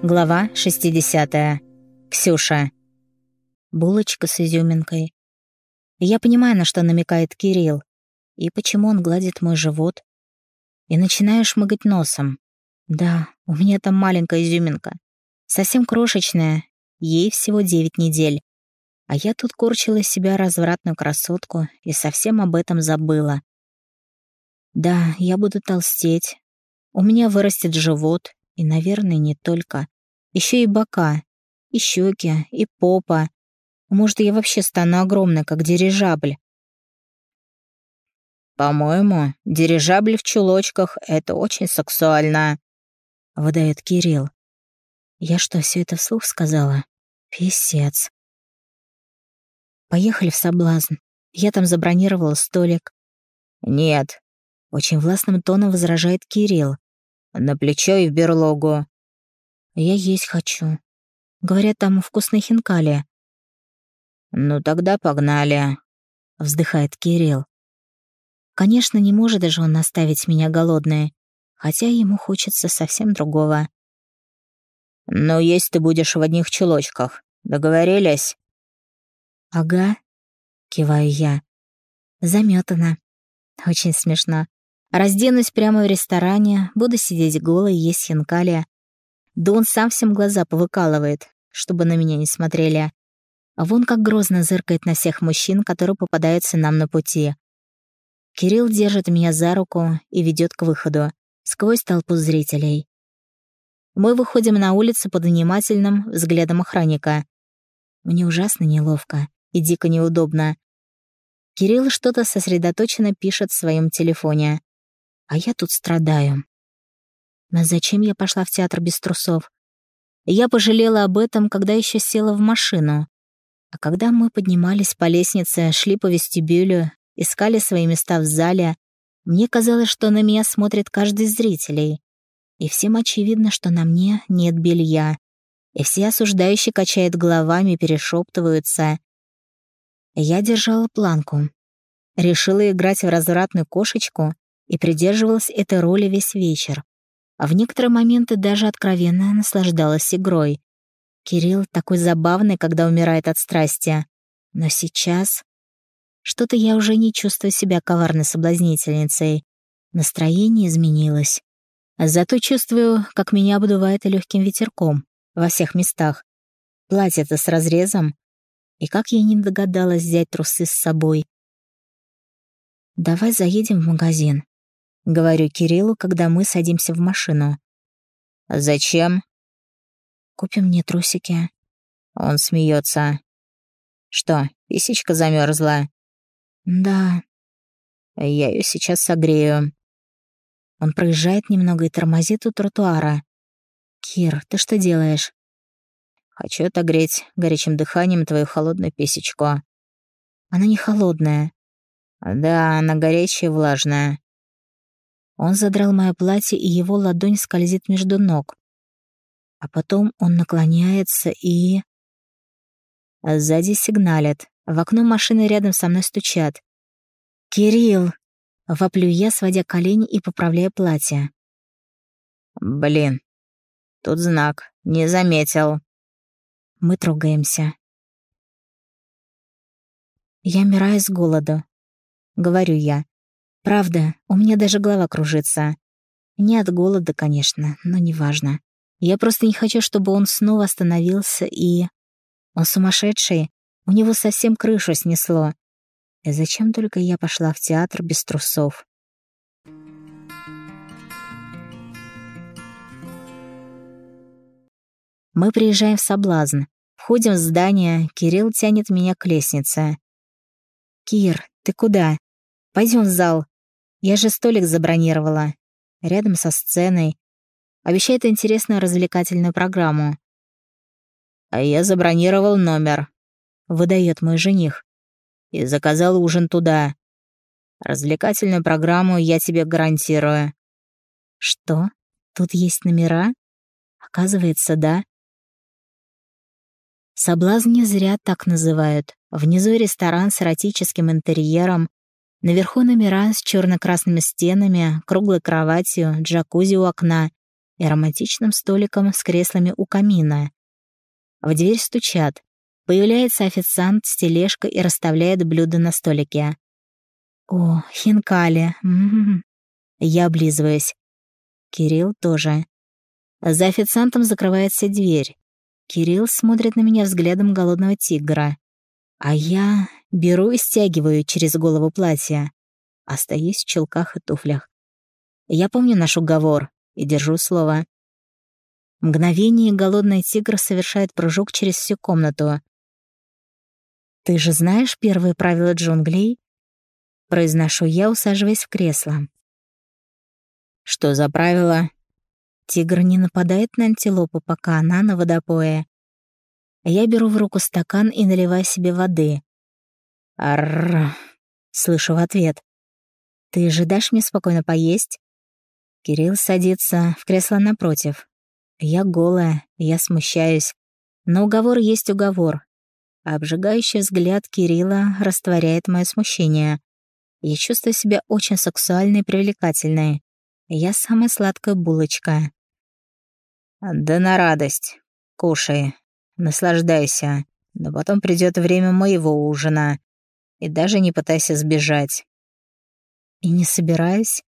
Глава 60. Ксюша. Булочка с изюминкой. Я понимаю, на что намекает Кирилл, и почему он гладит мой живот. И начинаю шмыгать носом. Да, у меня там маленькая изюминка. Совсем крошечная, ей всего 9 недель. А я тут корчила себя развратную красотку и совсем об этом забыла. Да, я буду толстеть. У меня вырастет живот, и, наверное, не только. Еще и бока, и щеки, и попа. Может, я вообще стану огромной, как дирижабль. «По-моему, дирижабль в чулочках — это очень сексуально», — выдает Кирилл. Я что, все это вслух сказала? Писец. Поехали в соблазн. Я там забронировала столик. «Нет», — очень властным тоном возражает Кирилл. На плечо и в берлогу. Я есть хочу. Говорят, там вкусные хинкали. Ну тогда погнали. Вздыхает Кирилл. Конечно, не может даже он оставить меня голодной, хотя ему хочется совсем другого. Но есть ты будешь в одних чулочках. Договорились? Ага, киваю я. Заметано. Очень смешно. Разденусь прямо в ресторане, буду сидеть голой есть хинкали. Да он сам всем глаза повыкалывает, чтобы на меня не смотрели. А вон как грозно зыркает на всех мужчин, которые попадаются нам на пути. Кирилл держит меня за руку и ведет к выходу, сквозь толпу зрителей. Мы выходим на улицу под внимательным взглядом охранника. Мне ужасно неловко и дико неудобно. Кирилл что-то сосредоточенно пишет в своем телефоне а я тут страдаю. Но зачем я пошла в театр без трусов? Я пожалела об этом, когда еще села в машину. А когда мы поднимались по лестнице, шли по вестибюлю, искали свои места в зале, мне казалось, что на меня смотрит каждый из зрителей. И всем очевидно, что на мне нет белья. И все осуждающие качают головами перешептываются. Я держала планку. Решила играть в развратную кошечку и придерживалась этой роли весь вечер. А в некоторые моменты даже откровенно наслаждалась игрой. Кирилл такой забавный, когда умирает от страсти. Но сейчас... Что-то я уже не чувствую себя коварной соблазнительницей. Настроение изменилось. Зато чувствую, как меня обдувает легким ветерком во всех местах. Платье-то с разрезом. И как я не догадалась взять трусы с собой. «Давай заедем в магазин», Говорю Кириллу, когда мы садимся в машину. «Зачем?» «Купим мне трусики». Он смеется. «Что, писечка замерзла? «Да». «Я ее сейчас согрею». Он проезжает немного и тормозит у тротуара. «Кир, ты что делаешь?» «Хочу отогреть горячим дыханием твою холодную писечку». «Она не холодная». «Да, она горячая и влажная». Он задрал мое платье, и его ладонь скользит между ног. А потом он наклоняется и... Сзади сигналят. В окно машины рядом со мной стучат. «Кирилл!» — воплю я, сводя колени и поправляя платье. «Блин, тут знак. Не заметил». Мы трогаемся. «Я умираю с голоду», — говорю я. Правда, у меня даже голова кружится. Не от голода, конечно, но неважно. Я просто не хочу, чтобы он снова остановился и... Он сумасшедший, у него совсем крышу снесло. И зачем только я пошла в театр без трусов? Мы приезжаем в Соблазн. Входим в здание, Кирилл тянет меня к лестнице. «Кир, ты куда? Пойдем в зал. Я же столик забронировала. Рядом со сценой. Обещает интересную развлекательную программу. А я забронировал номер. Выдает мой жених. И заказал ужин туда. Развлекательную программу я тебе гарантирую. Что? Тут есть номера? Оказывается, да. Соблазн не зря так называют. Внизу ресторан с эротическим интерьером, Наверху номера с черно-красными стенами, круглой кроватью, джакузи у окна и романтичным столиком с креслами у камина. В дверь стучат. Появляется официант с тележкой и расставляет блюда на столике. О, хинкали. Я облизываюсь. Кирилл тоже. За официантом закрывается дверь. Кирилл смотрит на меня взглядом голодного тигра. А я беру и стягиваю через голову платье. Остаюсь в чулках и туфлях. Я помню наш уговор и держу слово. Мгновение голодный тигр совершает прыжок через всю комнату. «Ты же знаешь первые правила джунглей?» Произношу я, усаживаясь в кресло. «Что за правила?» Тигр не нападает на антилопу, пока она на водопое. Я беру в руку стакан и наливаю себе воды. «Арррр!» — слышу в ответ. «Ты же дашь мне спокойно поесть?» Кирилл садится в кресло напротив. Я голая, я смущаюсь. Но уговор есть уговор. Обжигающий взгляд Кирилла растворяет мое смущение. Я чувствую себя очень сексуальной и привлекательной. Я самая сладкая булочка. «Да на радость. Кушай. Наслаждайся. Но потом придет время моего ужина. И даже не пытайся сбежать». «И не собираюсь?»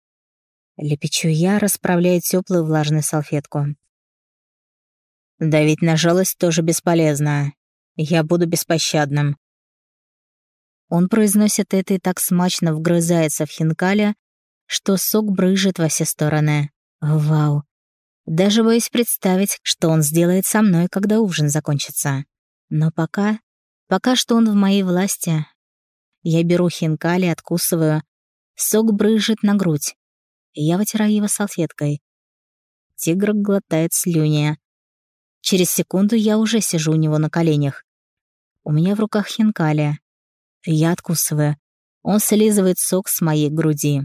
Лепечу я, расправляя теплую влажную салфетку. Давить на жалость тоже бесполезно. Я буду беспощадным. Он произносит это и так смачно вгрызается в хинкали, что сок брыжет во все стороны. Вау. Даже боюсь представить, что он сделает со мной, когда ужин закончится. Но пока... Пока что он в моей власти. Я беру хинкали, откусываю. Сок брыжет на грудь. Я вытираю его салфеткой. Тигр глотает слюни. Через секунду я уже сижу у него на коленях. У меня в руках хинкали. Я откусываю. Он слизывает сок с моей груди.